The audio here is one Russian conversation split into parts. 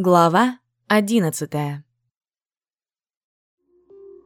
Глава одиннадцатая.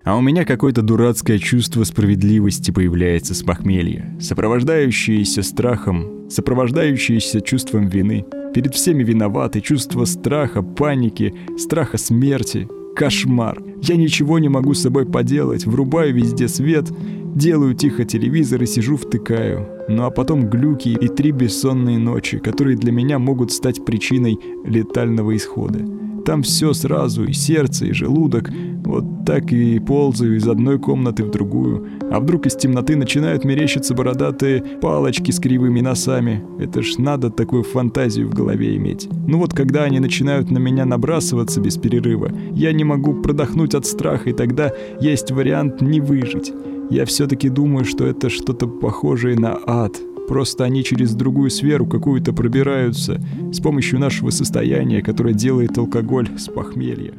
А у меня какое-то дурацкое чувство справедливости появляется с похмелья, сопровождающееся страхом, сопровождающееся чувством вины. Перед всеми виноваты чувство страха, паники, страха смерти. Кошмар. Я ничего не могу с собой поделать, врубаю везде свет, делаю тихо телевизор и сижу втыкаю. Ну а потом глюки и три бессонные ночи, которые для меня могут стать причиной летального исхода. Там все сразу, и сердце, и желудок. Вот так и ползаю из одной комнаты в другую. А вдруг из темноты начинают мерещиться бородатые палочки с кривыми носами. Это ж надо такую фантазию в голове иметь. Ну вот когда они начинают на меня набрасываться без перерыва, я не могу продохнуть от страха, и тогда есть вариант не выжить. Я все-таки думаю, что это что-то похожее на ад, Просто они через другую сферу какую-то пробираются с помощью нашего состояния, которое делает алкоголь с похмелья.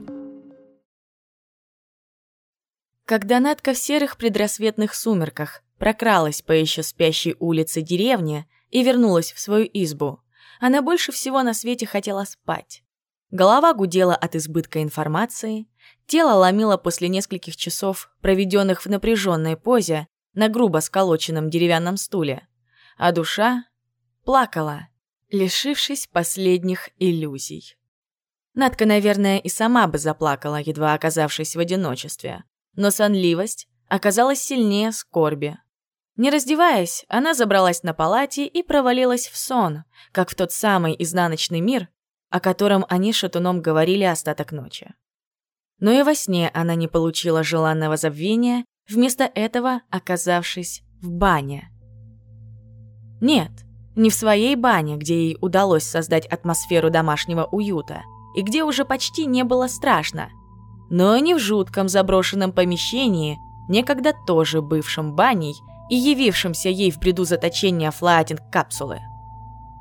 Когда Надка в серых предрассветных сумерках прокралась по еще спящей улице деревни и вернулась в свою избу, она больше всего на свете хотела спать. Голова гудела от избытка информации, тело ломило после нескольких часов, проведенных в напряженной позе на грубо сколоченном деревянном стуле а душа плакала, лишившись последних иллюзий. Надка, наверное, и сама бы заплакала, едва оказавшись в одиночестве, но сонливость оказалась сильнее скорби. Не раздеваясь, она забралась на палате и провалилась в сон, как в тот самый изнаночный мир, о котором они шатуном говорили остаток ночи. Но и во сне она не получила желанного забвения, вместо этого оказавшись в бане. Нет, не в своей бане, где ей удалось создать атмосферу домашнего уюта, и где уже почти не было страшно, но не в жутком заброшенном помещении, некогда тоже бывшем баней и явившемся ей в бреду заточения флаатинг-капсулы.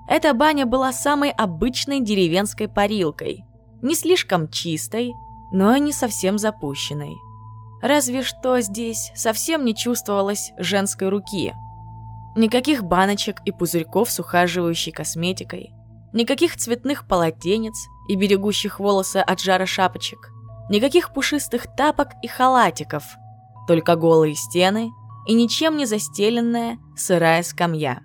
Эта баня была самой обычной деревенской парилкой, не слишком чистой, но и не совсем запущенной. Разве что здесь совсем не чувствовалось женской руки – Никаких баночек и пузырьков с ухаживающей косметикой. Никаких цветных полотенец и берегущих волосы от жара шапочек. Никаких пушистых тапок и халатиков. Только голые стены и ничем не застеленная сырая скамья.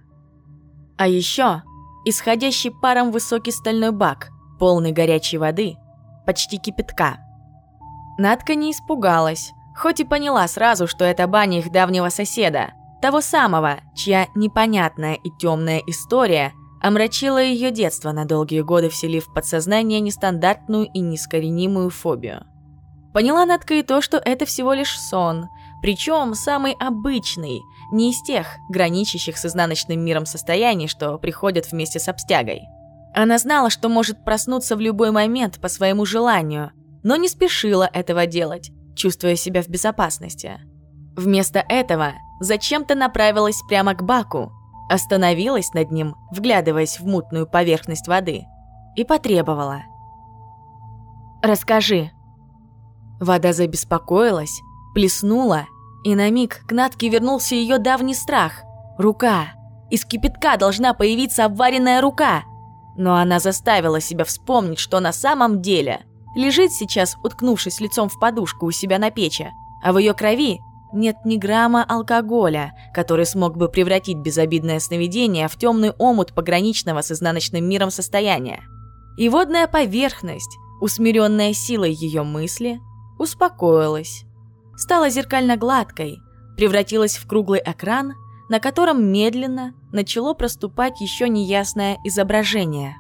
А еще исходящий паром высокий стальной бак, полный горячей воды, почти кипятка. Надка не испугалась, хоть и поняла сразу, что это баня их давнего соседа, того самого, чья непонятная и темная история омрачила ее детство на долгие годы, вселив в подсознание нестандартную и неискоренимую фобию. Поняла Надка и то, что это всего лишь сон, причем самый обычный, не из тех, граничащих с изнаночным миром состояний, что приходят вместе с обстягой. Она знала, что может проснуться в любой момент по своему желанию, но не спешила этого делать, чувствуя себя в безопасности. Вместо этого зачем-то направилась прямо к баку, остановилась над ним, вглядываясь в мутную поверхность воды, и потребовала. «Расскажи». Вода забеспокоилась, плеснула, и на миг к Натке вернулся ее давний страх. Рука. Из кипятка должна появиться обваренная рука. Но она заставила себя вспомнить, что на самом деле лежит сейчас, уткнувшись лицом в подушку у себя на печи, а в ее крови нет ни грамма алкоголя, который смог бы превратить безобидное сновидение в темный омут пограничного с изнаночным миром состояния. И водная поверхность, усмиренная силой ее мысли, успокоилась. Стала зеркально гладкой, превратилась в круглый экран, на котором медленно начало проступать еще неясное изображение.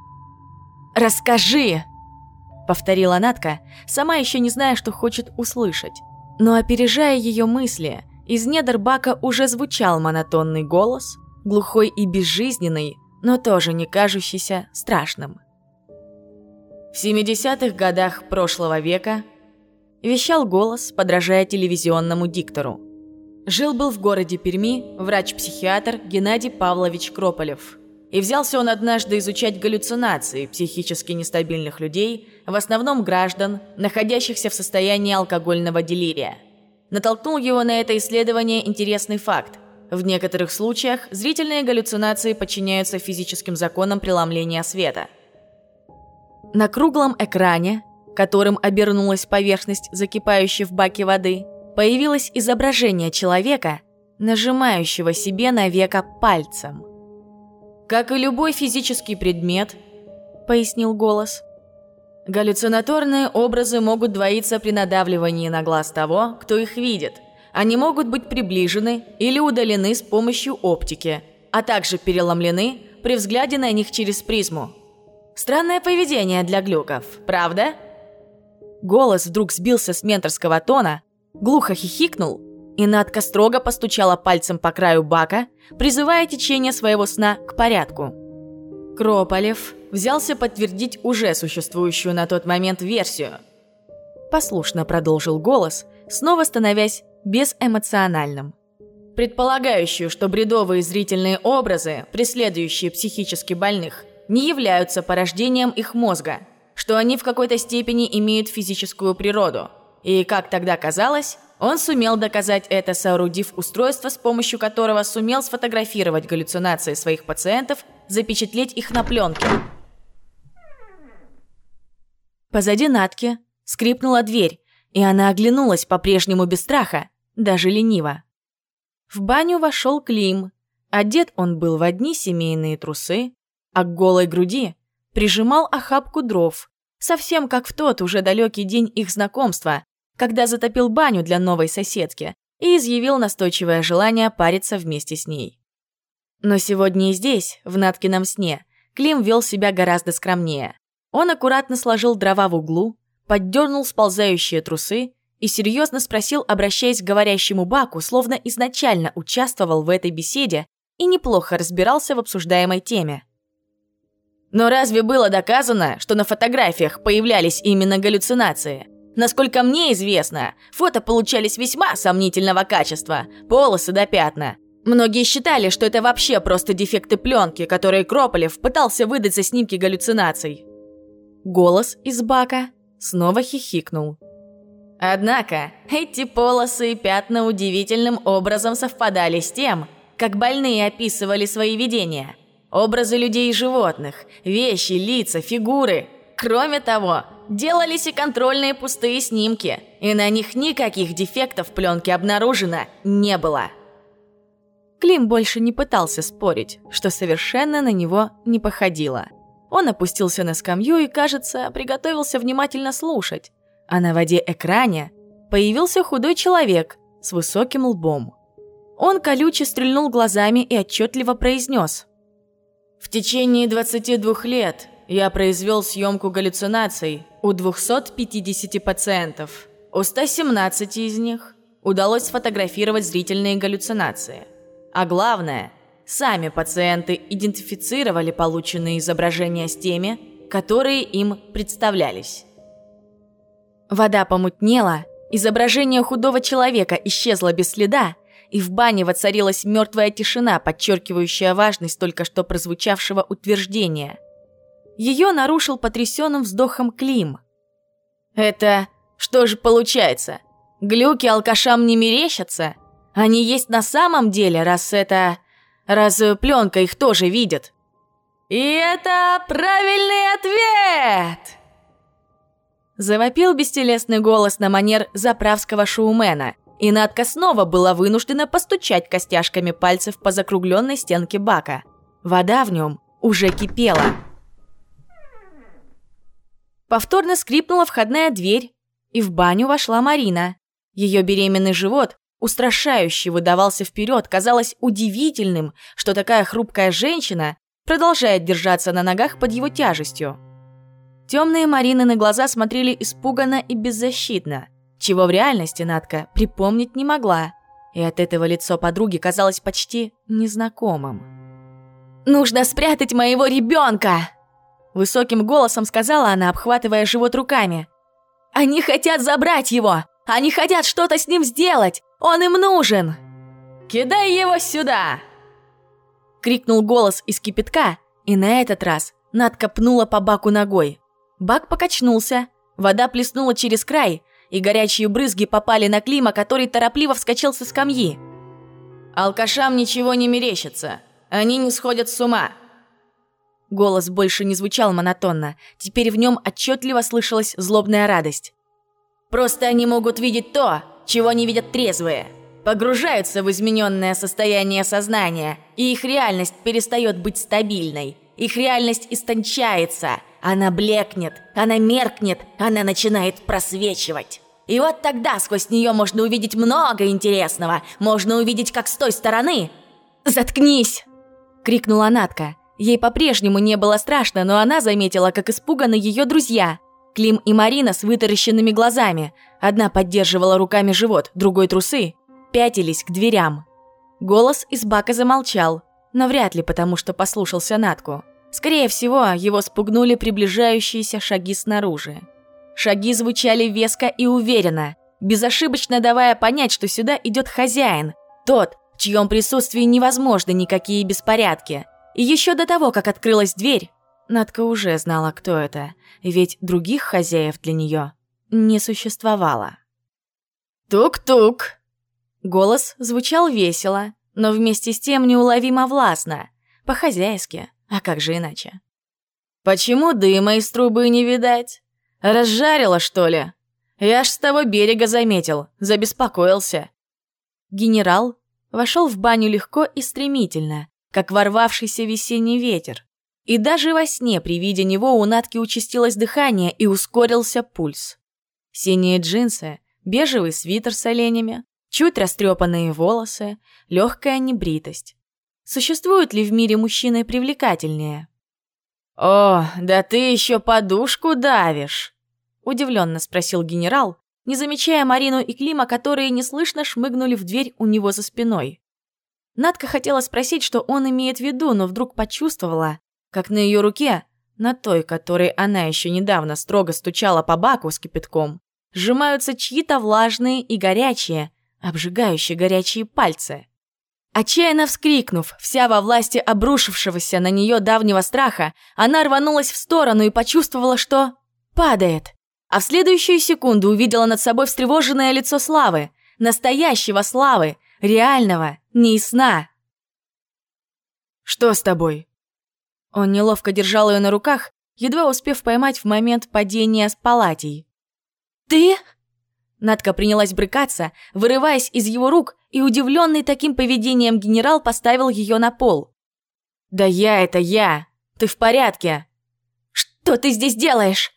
«Расскажи!» — повторила Натка, сама еще не зная, что хочет услышать. Но опережая ее мысли, из недр бака уже звучал монотонный голос, глухой и безжизненный, но тоже не кажущийся страшным. В 70-х годах прошлого века вещал голос, подражая телевизионному диктору. Жил-был в городе Перми врач-психиатр Геннадий Павлович Крополев – и взялся он однажды изучать галлюцинации психически нестабильных людей, в основном граждан, находящихся в состоянии алкогольного делирия. Натолкнул его на это исследование интересный факт. В некоторых случаях зрительные галлюцинации подчиняются физическим законам преломления света. На круглом экране, которым обернулась поверхность закипающей в баке воды, появилось изображение человека, нажимающего себе на веко пальцем. «Как и любой физический предмет», — пояснил голос, «галлюцинаторные образы могут двоиться при надавливании на глаз того, кто их видит. Они могут быть приближены или удалены с помощью оптики, а также переломлены при взгляде на них через призму. Странное поведение для глюков, правда?» Голос вдруг сбился с менторского тона, глухо хихикнул и Надка строго постучала пальцем по краю бака, призывая течение своего сна к порядку. Крополев взялся подтвердить уже существующую на тот момент версию. Послушно продолжил голос, снова становясь безэмоциональным. Предполагающую, что бредовые зрительные образы, преследующие психически больных, не являются порождением их мозга, что они в какой-то степени имеют физическую природу. И, как тогда казалось, он сумел доказать это, соорудив устройство, с помощью которого сумел сфотографировать галлюцинации своих пациентов, запечатлеть их на пленке. Позади Натки скрипнула дверь, и она оглянулась по-прежнему без страха, даже лениво. В баню вошел Клим. Одет он был в одни семейные трусы, а к голой груди прижимал охапку дров, совсем как в тот уже далекий день их знакомства, когда затопил баню для новой соседки и изъявил настойчивое желание париться вместе с ней. Но сегодня и здесь, в Наткином сне, Клим вел себя гораздо скромнее. Он аккуратно сложил дрова в углу, поддернул сползающие трусы и серьезно спросил, обращаясь к говорящему Баку, словно изначально участвовал в этой беседе и неплохо разбирался в обсуждаемой теме. Но разве было доказано, что на фотографиях появлялись именно галлюцинации? Насколько мне известно, фото получались весьма сомнительного качества, полосы до пятна. Многие считали, что это вообще просто дефекты пленки, которые Крополев пытался выдать за снимки галлюцинаций. Голос из бака снова хихикнул. Однако, эти полосы и пятна удивительным образом совпадали с тем, как больные описывали свои видения. Образы людей и животных, вещи, лица, фигуры. Кроме того, делались и контрольные пустые снимки, и на них никаких дефектов пленки обнаружено не было. Клим больше не пытался спорить, что совершенно на него не походило. Он опустился на скамью и, кажется, приготовился внимательно слушать. А на воде экране появился худой человек с высоким лбом. Он колюче стрельнул глазами и отчетливо произнес. «В течение 22 лет я произвел съемку галлюцинаций у 250 пациентов. У 117 из них удалось сфотографировать зрительные галлюцинации. А главное, сами пациенты идентифицировали полученные изображения с теми, которые им представлялись. Вода помутнела, изображение худого человека исчезло без следа, и в бане воцарилась мертвая тишина, подчеркивающая важность только что прозвучавшего утверждения – ее нарушил потрясенным вздохом Клим. «Это что же получается? Глюки алкашам не мерещатся? Они есть на самом деле, раз это... раз пленка их тоже видит?» «И это правильный ответ!» Завопил бестелесный голос на манер заправского шоумена, и Надка снова была вынуждена постучать костяшками пальцев по закругленной стенке бака. Вода в нем уже кипела. Повторно скрипнула входная дверь, и в баню вошла Марина. Ее беременный живот устрашающе выдавался вперед. Казалось удивительным, что такая хрупкая женщина продолжает держаться на ногах под его тяжестью. Темные Марины глаза смотрели испуганно и беззащитно, чего в реальности Надка припомнить не могла, и от этого лицо подруги казалось почти незнакомым. «Нужно спрятать моего ребенка!» Высоким голосом сказала она, обхватывая живот руками. «Они хотят забрать его! Они хотят что-то с ним сделать! Он им нужен!» «Кидай его сюда!» Крикнул голос из кипятка, и на этот раз Надка пнула по баку ногой. Бак покачнулся, вода плеснула через край, и горячие брызги попали на Клима, который торопливо вскочил со скамьи. «Алкашам ничего не мерещится, они не сходят с ума», Голос больше не звучал монотонно, теперь в нем отчетливо слышалась злобная радость. «Просто они могут видеть то, чего не видят трезвые. Погружаются в измененное состояние сознания, и их реальность перестает быть стабильной. Их реальность истончается, она блекнет, она меркнет, она начинает просвечивать. И вот тогда сквозь нее можно увидеть много интересного. Можно увидеть, как с той стороны... «Заткнись!» — крикнула Натка. Ей по-прежнему не было страшно, но она заметила, как испуганы ее друзья. Клим и Марина с вытаращенными глазами. Одна поддерживала руками живот, другой трусы. Пятились к дверям. Голос из бака замолчал, но вряд ли потому, что послушался Натку. Скорее всего, его спугнули приближающиеся шаги снаружи. Шаги звучали веско и уверенно, безошибочно давая понять, что сюда идет хозяин, тот, в чьем присутствии невозможны никакие беспорядки. И еще до того, как открылась дверь, Надка уже знала, кто это, ведь других хозяев для нее не существовало. «Тук-тук!» Голос звучал весело, но вместе с тем неуловимо властно, по-хозяйски, а как же иначе? «Почему дыма из трубы не видать?» Разжарила, что ли? Я аж с того берега заметил, забеспокоился. Генерал вошел в баню легко и стремительно, как ворвавшийся весенний ветер. И даже во сне при виде него у Натки участилось дыхание и ускорился пульс. Синие джинсы, бежевый свитер с оленями, чуть растрепанные волосы, легкая небритость. Существуют ли в мире мужчины привлекательнее? «О, да ты еще подушку давишь!» Удивленно спросил генерал, не замечая Марину и Клима, которые неслышно шмыгнули в дверь у него за спиной. Надка хотела спросить, что он имеет в виду, но вдруг почувствовала, как на ее руке, на той, которой она еще недавно строго стучала по баку с кипятком, сжимаются чьи-то влажные и горячие, обжигающие горячие пальцы. Отчаянно вскрикнув, вся во власти обрушившегося на нее давнего страха, она рванулась в сторону и почувствовала, что падает. А в следующую секунду увидела над собой встревоженное лицо Славы, настоящего Славы, реального, не из сна. «Что с тобой?» Он неловко держал ее на руках, едва успев поймать в момент падения с палатей. «Ты?» Надка принялась брыкаться, вырываясь из его рук, и удивленный таким поведением генерал поставил ее на пол. «Да я это я! Ты в порядке?» «Что ты здесь делаешь?»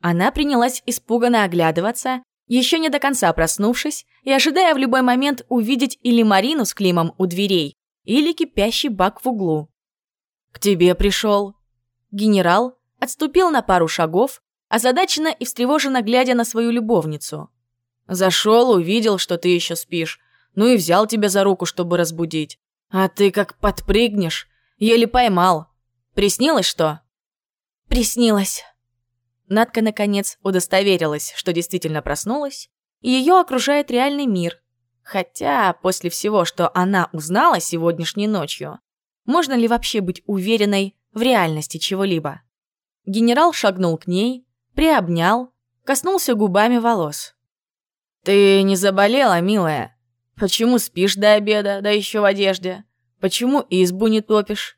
Она принялась испуганно оглядываться, еще не до конца проснувшись и ожидая в любой момент увидеть или Марину с Климом у дверей, или кипящий бак в углу. «К тебе пришел». Генерал отступил на пару шагов, озадаченно и встревоженно глядя на свою любовницу. Зашел, увидел, что ты еще спишь. Ну и взял тебя за руку, чтобы разбудить. А ты как подпрыгнешь. Еле поймал. Приснилось что? Приснилось. Надка, наконец, удостоверилась, что действительно проснулась, и ее окружает реальный мир. Хотя, после всего, что она узнала сегодняшней ночью, можно ли вообще быть уверенной в реальности чего-либо? Генерал шагнул к ней, приобнял, коснулся губами волос. «Ты не заболела, милая? Почему спишь до обеда, да еще в одежде? Почему избу не топишь?»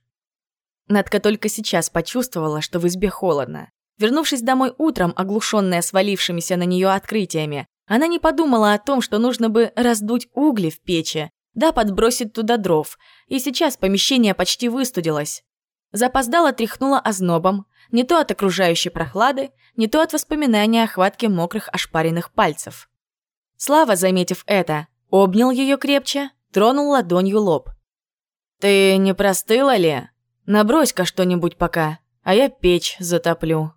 Надка только сейчас почувствовала, что в избе холодно. Вернувшись домой утром, оглушенная свалившимися на нее открытиями, она не подумала о том, что нужно бы раздуть угли в печи, да подбросить туда дров, и сейчас помещение почти выстудилось. Запоздала тряхнула ознобом, не то от окружающей прохлады, не то от воспоминания о хватке мокрых ошпаренных пальцев. Слава, заметив это, обнял ее крепче, тронул ладонью лоб. «Ты не простыла ли? Набрось-ка что-нибудь пока, а я печь затоплю».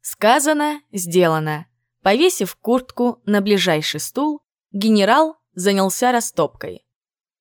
Сказано, сделано. Повесив куртку на ближайший стул, генерал занялся растопкой.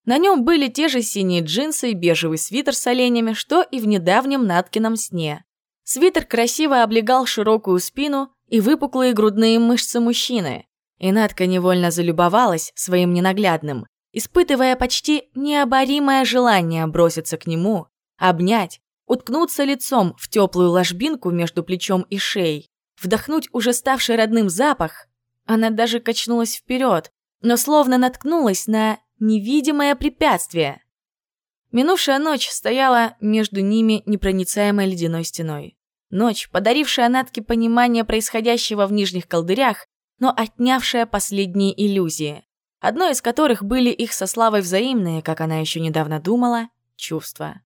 На нем были те же синие джинсы и бежевый свитер с оленями, что и в недавнем Наткином сне. Свитер красиво облегал широкую спину и выпуклые грудные мышцы мужчины. И Надка невольно залюбовалась своим ненаглядным, испытывая почти необоримое желание броситься к нему, обнять, уткнуться лицом в теплую ложбинку между плечом и шеей, вдохнуть уже ставший родным запах. Она даже качнулась вперед, но словно наткнулась на невидимое препятствие. Минувшая ночь стояла между ними непроницаемой ледяной стеной. Ночь, подарившая Натке понимание происходящего в нижних колдырях, но отнявшая последние иллюзии, одной из которых были их со Славой взаимные, как она еще недавно думала, чувства.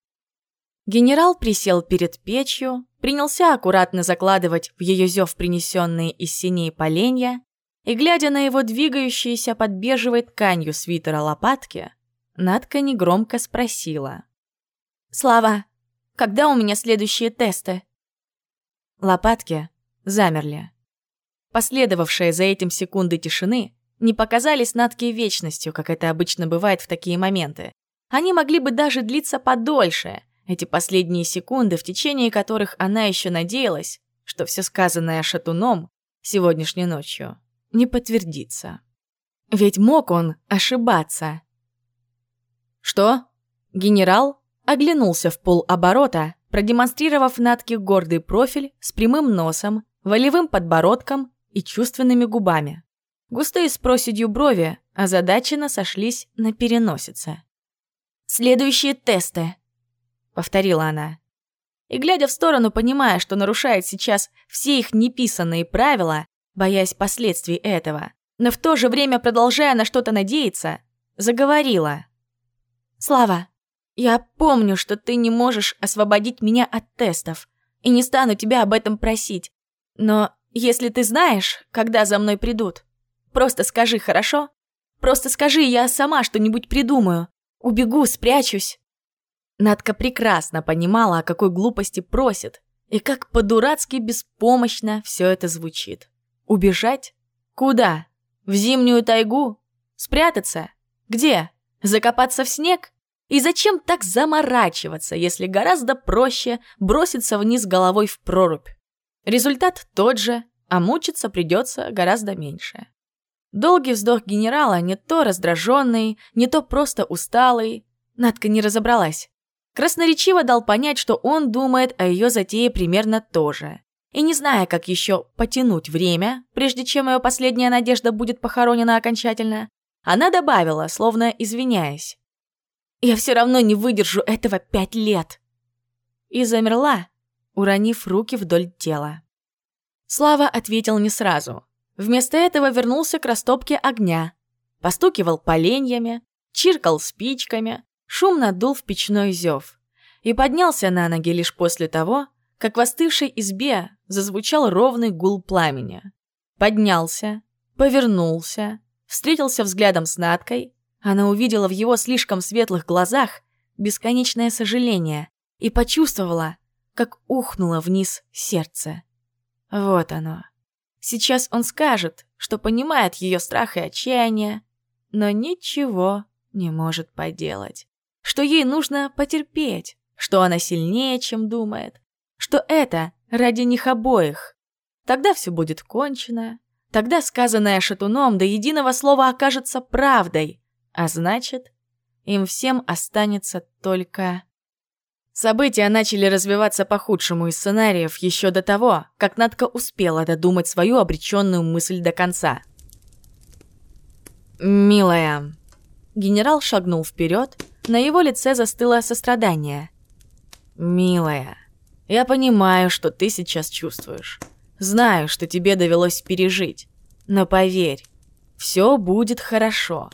Генерал присел перед печью, принялся аккуратно закладывать в ее зев принесенные из синей поленья, и, глядя на его двигающиеся под бежевой тканью свитера лопатки, Надка негромко спросила. «Слава, когда у меня следующие тесты?» Лопатки замерли. Последовавшие за этим секунды тишины не показались Натке вечностью, как это обычно бывает в такие моменты. Они могли бы даже длиться подольше, эти последние секунды, в течение которых она еще надеялась, что все сказанное Шатуном сегодняшней ночью не подтвердится. Ведь мог он ошибаться. «Что?» Генерал оглянулся в полоборота, продемонстрировав Натке гордый профиль с прямым носом, волевым подбородком и чувственными губами. Густые с проседью брови озадаченно сошлись на переносице. «Следующие тесты», — повторила она. И, глядя в сторону, понимая, что нарушает сейчас все их неписанные правила, боясь последствий этого, но в то же время продолжая на что-то надеяться, заговорила. «Слава, я помню, что ты не можешь освободить меня от тестов, и не стану тебя об этом просить. Но если ты знаешь, когда за мной придут, просто скажи, хорошо? Просто скажи, я сама что-нибудь придумаю. Убегу, спрячусь». Надка прекрасно понимала, о какой глупости просит, и как по-дурацки беспомощно все это звучит. Убежать? Куда? В зимнюю тайгу? Спрятаться? Где? Закопаться в снег? И зачем так заморачиваться, если гораздо проще броситься вниз головой в прорубь? Результат тот же, а мучиться придется гораздо меньше. Долгий вздох генерала, не то раздраженный, не то просто усталый. Надка не разобралась. Красноречиво дал понять, что он думает о ее затее примерно то же. И не зная, как еще потянуть время, прежде чем ее последняя надежда будет похоронена окончательно, она добавила, словно извиняясь. «Я все равно не выдержу этого пять лет!» И замерла, уронив руки вдоль тела. Слава ответил не сразу. Вместо этого вернулся к растопке огня, постукивал поленьями, чиркал спичками, шумно дул в печной зев и поднялся на ноги лишь после того, как в остывшей избе зазвучал ровный гул пламени. Поднялся, повернулся, встретился взглядом с Надкой, она увидела в его слишком светлых глазах бесконечное сожаление и почувствовала, как ухнуло вниз сердце. Вот оно. Сейчас он скажет, что понимает ее страх и отчаяние, но ничего не может поделать что ей нужно потерпеть, что она сильнее, чем думает, что это ради них обоих. Тогда все будет кончено, тогда сказанное шатуном до единого слова окажется правдой, а значит, им всем останется только... События начали развиваться по худшему из сценариев еще до того, как Надка успела додумать свою обреченную мысль до конца. «Милая...» Генерал шагнул вперед, на его лице застыло сострадание. «Милая, я понимаю, что ты сейчас чувствуешь. Знаю, что тебе довелось пережить. Но поверь, все будет хорошо».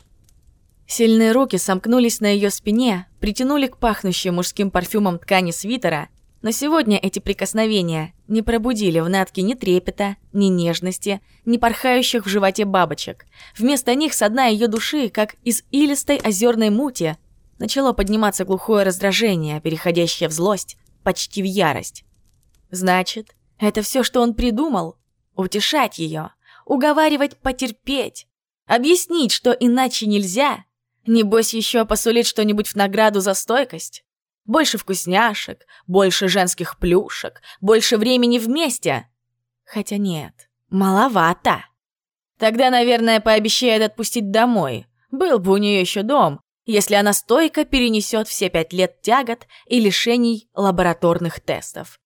Сильные руки сомкнулись на ее спине, притянули к пахнущей мужским парфюмом ткани свитера, но сегодня эти прикосновения не пробудили в Натке ни трепета, ни нежности, ни порхающих в животе бабочек. Вместо них со дна ее души, как из илистой озерной мути, начало подниматься глухое раздражение, переходящее в злость, почти в ярость. Значит, это все, что он придумал? Утешать ее, уговаривать потерпеть, объяснить, что иначе нельзя? Небось, еще посулить что-нибудь в награду за стойкость? Больше вкусняшек, больше женских плюшек, больше времени вместе? Хотя нет, маловато. Тогда, наверное, пообещает отпустить домой. Был бы у нее еще дом, если она стойко перенесет все пять лет тягот и лишений лабораторных тестов.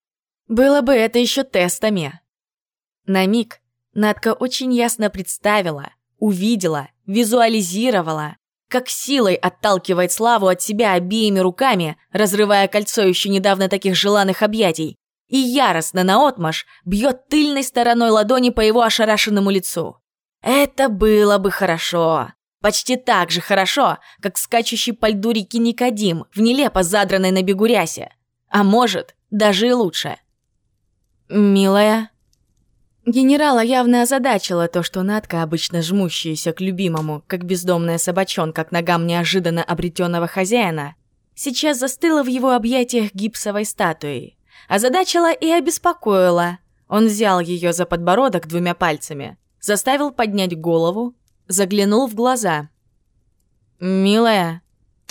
Было бы это еще тестами. На миг Надка очень ясно представила, увидела, визуализировала, как силой отталкивает Славу от себя обеими руками, разрывая кольцо еще недавно таких желанных объятий, и яростно наотмашь бьет тыльной стороной ладони по его ошарашенному лицу. Это было бы хорошо. Почти так же хорошо, как скачущий по льду реки Никодим в нелепо задранной на бегу рясе. А может, даже и лучше. «Милая...» Генерала явно озадачило то, что Натка, обычно жмущаяся к любимому, как бездомная собачонка к ногам неожиданно обретенного хозяина, сейчас застыла в его объятиях гипсовой статуей. Озадачила и обеспокоила. Он взял ее за подбородок двумя пальцами, заставил поднять голову, заглянул в глаза. «Милая,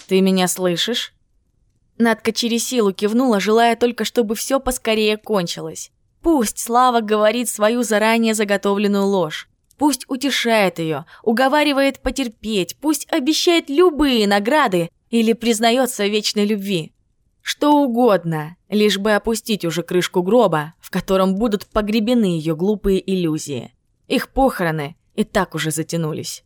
ты меня слышишь?» Надка через силу кивнула, желая только, чтобы все поскорее кончилось. Пусть Слава говорит свою заранее заготовленную ложь. Пусть утешает ее, уговаривает потерпеть, пусть обещает любые награды или признается в вечной любви. Что угодно, лишь бы опустить уже крышку гроба, в котором будут погребены ее глупые иллюзии. Их похороны и так уже затянулись.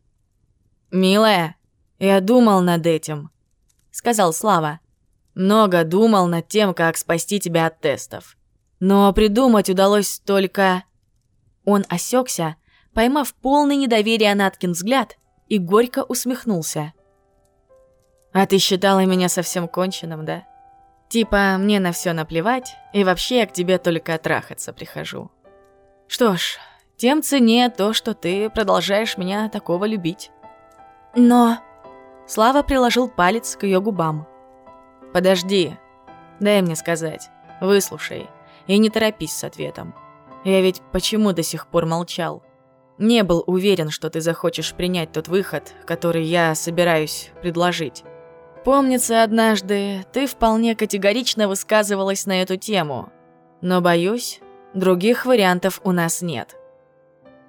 «Милая, я думал над этим», — сказал Слава. «Много думал над тем, как спасти тебя от тестов. Но придумать удалось только...» Он осекся, поймав полный недоверия Наткин взгляд, и горько усмехнулся. «А ты считала меня совсем конченным, да? Типа, мне на все наплевать, и вообще я к тебе только трахаться прихожу. Что ж, тем ценнее то, что ты продолжаешь меня такого любить. Но... Слава приложил палец к ее губам. Подожди. Дай мне сказать. Выслушай. И не торопись с ответом. Я ведь почему до сих пор молчал? Не был уверен, что ты захочешь принять тот выход, который я собираюсь предложить. Помнится, однажды ты вполне категорично высказывалась на эту тему. Но, боюсь, других вариантов у нас нет.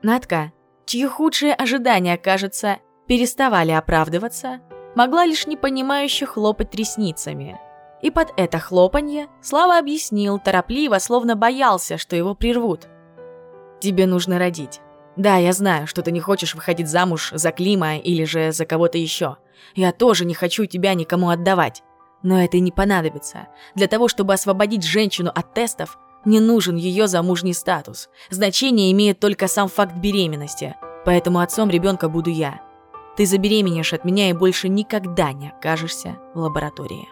Надка, чьи худшие ожидания, кажется, переставали оправдываться, могла лишь непонимающе хлопать ресницами. И под это хлопанье Слава объяснил торопливо, словно боялся, что его прервут. «Тебе нужно родить. Да, я знаю, что ты не хочешь выходить замуж за Клима или же за кого-то еще. Я тоже не хочу тебя никому отдавать. Но это и не понадобится. Для того, чтобы освободить женщину от тестов, не нужен ее замужний статус. Значение имеет только сам факт беременности. Поэтому отцом ребенка буду я. Ты забеременеешь от меня и больше никогда не окажешься в лаборатории.